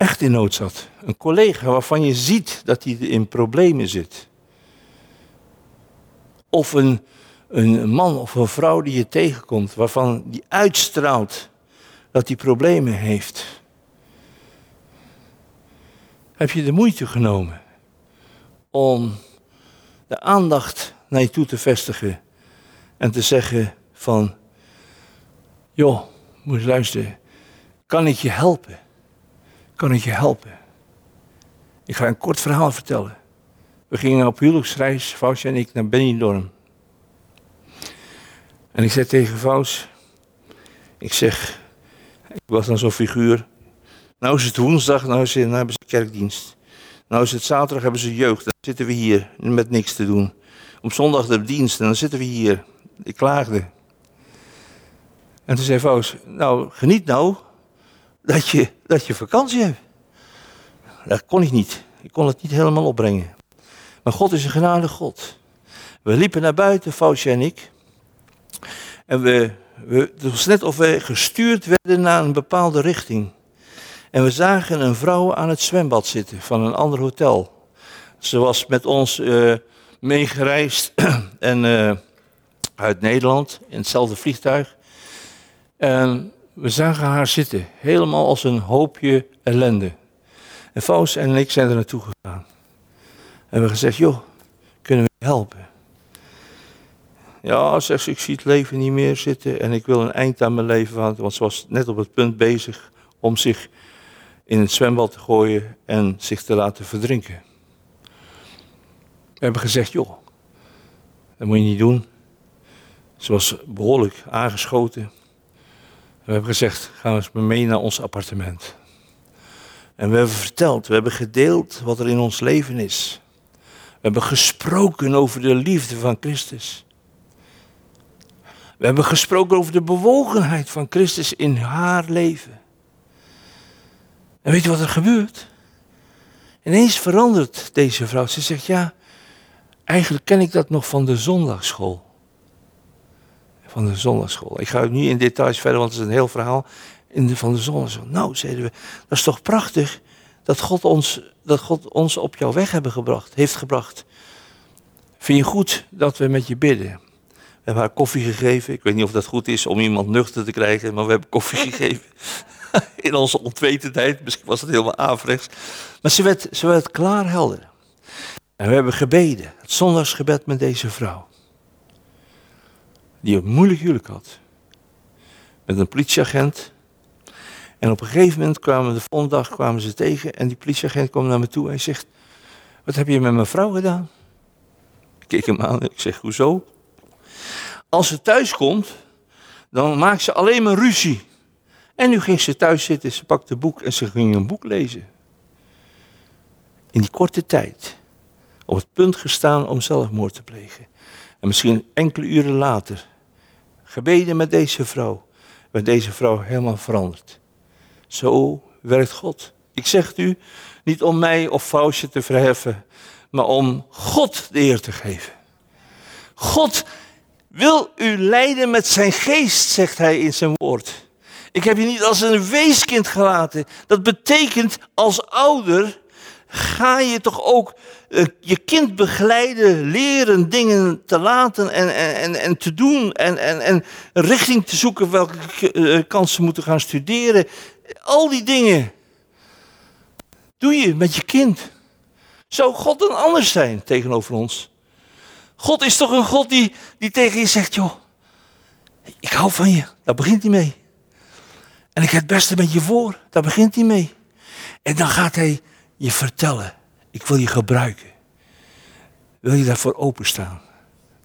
Echt in nood zat. Een collega waarvan je ziet dat hij in problemen zit. Of een, een man of een vrouw die je tegenkomt, waarvan die uitstraalt dat hij problemen heeft. Heb je de moeite genomen om de aandacht naar je toe te vestigen en te zeggen van, joh, moet je luisteren, kan ik je helpen? Kan ik je helpen? Ik ga een kort verhaal vertellen. We gingen op huwelijksreis, Faustje en ik, naar Benidorm. En ik zei tegen Vaus, ik zeg, ik was dan zo'n figuur. Nou is het woensdag, nou, is het, nou hebben ze kerkdienst. Nou is het zaterdag, hebben ze jeugd. Dan zitten we hier met niks te doen. Op zondag de dienst en dan zitten we hier. Ik klaagde. En toen zei Vaus, nou geniet nou dat je, dat je vakantie hebt. Dat kon ik niet. Ik kon het niet helemaal opbrengen. Maar God is een genade God. We liepen naar buiten, Faustje en ik. En we, we, het was net of we gestuurd werden naar een bepaalde richting. En we zagen een vrouw aan het zwembad zitten van een ander hotel. Ze was met ons uh, meegereisd *clears throat* en, uh, uit Nederland in hetzelfde vliegtuig. En we zagen haar zitten, helemaal als een hoopje ellende. En Faust en ik zijn er naartoe gegaan. En we hebben gezegd, joh, kunnen we je helpen? Ja, zegt ze, ik zie het leven niet meer zitten en ik wil een eind aan mijn leven aan. Want ze was net op het punt bezig om zich in het zwembad te gooien en zich te laten verdrinken. We hebben gezegd, joh, dat moet je niet doen. Ze was behoorlijk aangeschoten. We hebben gezegd, ga eens mee naar ons appartement. En we hebben verteld, we hebben gedeeld wat er in ons leven is. We hebben gesproken over de liefde van Christus. We hebben gesproken over de bewogenheid van Christus in haar leven. En weet je wat er gebeurt? Ineens verandert deze vrouw. Ze zegt, ja, eigenlijk ken ik dat nog van de zondagschool. Van de zondagschool. Ik ga nu in details verder, want het is een heel verhaal in de, van de zondagschool. Nou, zeiden we, dat is toch prachtig dat God ons, dat God ons op jouw weg hebben gebracht, heeft gebracht. Vind je goed dat we met je bidden? We hebben haar koffie gegeven. Ik weet niet of dat goed is om iemand nuchter te krijgen, maar we hebben koffie *laughs* gegeven. *laughs* In onze onwetendheid. Misschien was het helemaal averechts. Maar ze werd, ze werd klaar helder. En we hebben gebeden. Het zondagsgebed met deze vrouw. Die een moeilijk huwelijk had. Met een politieagent. En op een gegeven moment kwamen de volgende dag kwamen ze tegen. En die politieagent kwam naar me toe. En zegt, wat heb je met mijn vrouw gedaan? Ik keek hem aan en ik zeg, hoezo? Als ze thuis komt, dan maakt ze alleen maar ruzie. En nu ging ze thuis zitten, ze pakte een boek en ze ging een boek lezen. In die korte tijd. Op het punt gestaan om zelfmoord te plegen. En misschien enkele uren later. Gebeden met deze vrouw. Werd deze vrouw helemaal veranderd. Zo werkt God. Ik zeg u, niet om mij of Faustje te verheffen, maar om God de eer te geven. God wil u leiden met zijn geest, zegt hij in zijn woord. Ik heb je niet als een weeskind gelaten. Dat betekent als ouder ga je toch ook uh, je kind begeleiden, leren dingen te laten en, en, en te doen en, en, en richting te zoeken welke uh, kansen moeten gaan studeren. Al die dingen doe je met je kind. Zou God dan anders zijn tegenover ons? God is toch een God die, die tegen je zegt, joh, ik hou van je. Daar begint hij mee. En ik heb het beste met je voor. Daar begint hij mee. En dan gaat hij je vertellen, ik wil je gebruiken. Wil je daarvoor openstaan?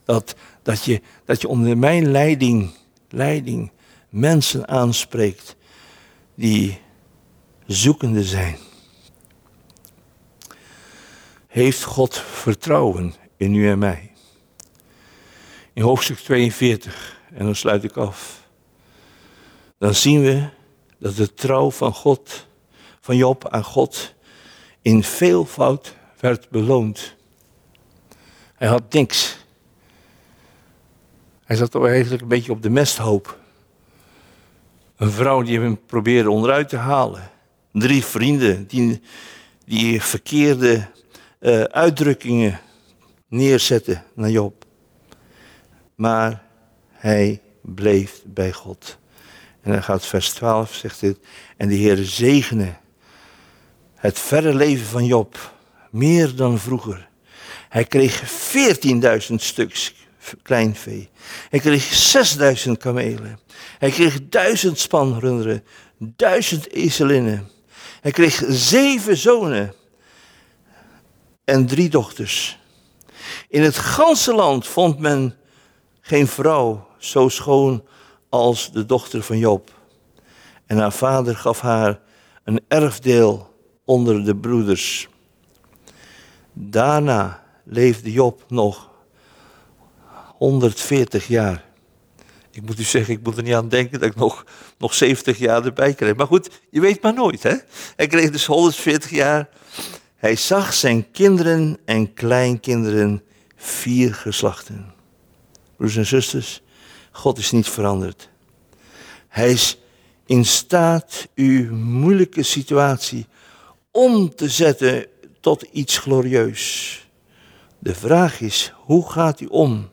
Dat, dat, je, dat je onder mijn leiding, leiding mensen aanspreekt die zoekende zijn. Heeft God vertrouwen in u en mij? in hoofdstuk 42, en dan sluit ik af. Dan zien we dat de trouw van God, van Job aan God, in veelvoud werd beloond. Hij had niks. Hij zat toch eigenlijk een beetje op de mesthoop. Een vrouw die hem probeerde onderuit te halen. Drie vrienden die, die verkeerde uh, uitdrukkingen neerzetten naar Job. Maar hij bleef bij God. En dan gaat vers 12, zegt dit. En de Heer zegene het verre leven van Job. Meer dan vroeger. Hij kreeg 14.000 stuks kleinvee. Hij kreeg 6.000 kamelen. Hij kreeg duizend spanrunderen. Duizend ezelinnen. Hij kreeg zeven zonen. En drie dochters. In het ganse land vond men geen vrouw zo schoon als de dochter van Job. En haar vader gaf haar een erfdeel onder de broeders. Daarna leefde Job nog 140 jaar. Ik moet u zeggen, ik moet er niet aan denken dat ik nog, nog 70 jaar erbij kreeg. Maar goed, je weet maar nooit, hè? Hij kreeg dus 140 jaar. Hij zag zijn kinderen en kleinkinderen vier geslachten. Broers en zusters, God is niet veranderd. Hij is in staat uw moeilijke situatie om te zetten tot iets glorieus. De vraag is, hoe gaat u om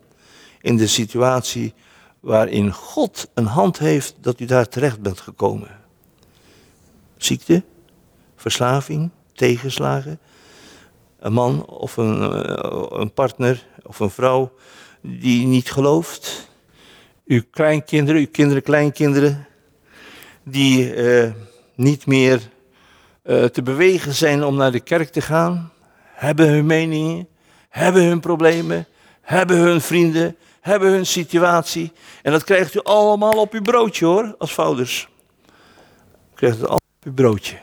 in de situatie waarin God een hand heeft dat u daar terecht bent gekomen? Ziekte, verslaving, tegenslagen, een man of een, eh, een partner of een vrouw die niet gelooft, uw kleinkinderen, uw kinderen, kleinkinderen, die uh, niet meer uh, te bewegen zijn om naar de kerk te gaan, hebben hun meningen, hebben hun problemen, hebben hun vrienden, hebben hun situatie. En dat krijgt u allemaal op uw broodje hoor, als ouders. U krijgt het allemaal op uw broodje.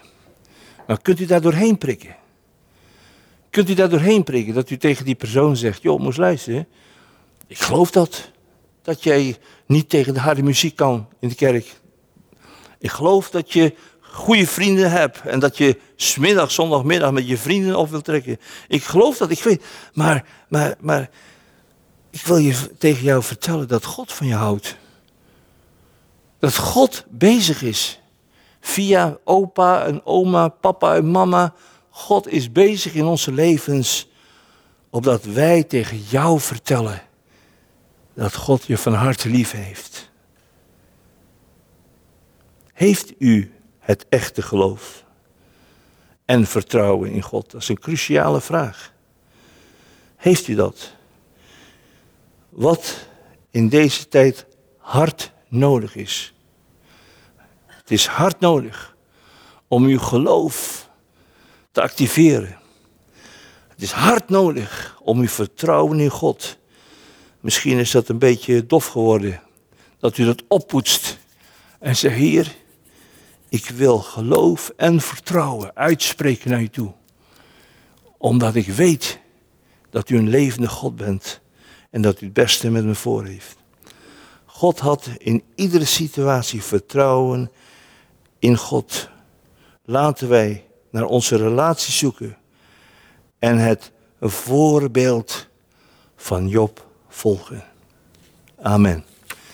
Maar kunt u daar doorheen prikken? Kunt u daar doorheen prikken dat u tegen die persoon zegt, joh, moest luisteren. Ik geloof dat. Dat jij niet tegen de harde muziek kan in de kerk. Ik geloof dat je goede vrienden hebt en dat je smiddag, zondagmiddag met je vrienden op wilt trekken. Ik geloof dat, ik weet. Maar, maar, maar ik wil je tegen jou vertellen dat God van je houdt. Dat God bezig is. Via opa en oma, papa en mama. God is bezig in onze levens. Opdat wij tegen jou vertellen dat God je van harte lief heeft. Heeft u het echte geloof en vertrouwen in God? Dat is een cruciale vraag. Heeft u dat? Wat in deze tijd hard nodig is. Het is hard nodig om uw geloof te activeren. Het is hard nodig om uw vertrouwen in God Misschien is dat een beetje dof geworden. Dat u dat oppoetst en zegt, hier, ik wil geloof en vertrouwen uitspreken naar u toe. Omdat ik weet dat u een levende God bent en dat u het beste met me voor heeft. God had in iedere situatie vertrouwen in God. Laten wij naar onze relatie zoeken en het voorbeeld van Job volgen. Amen.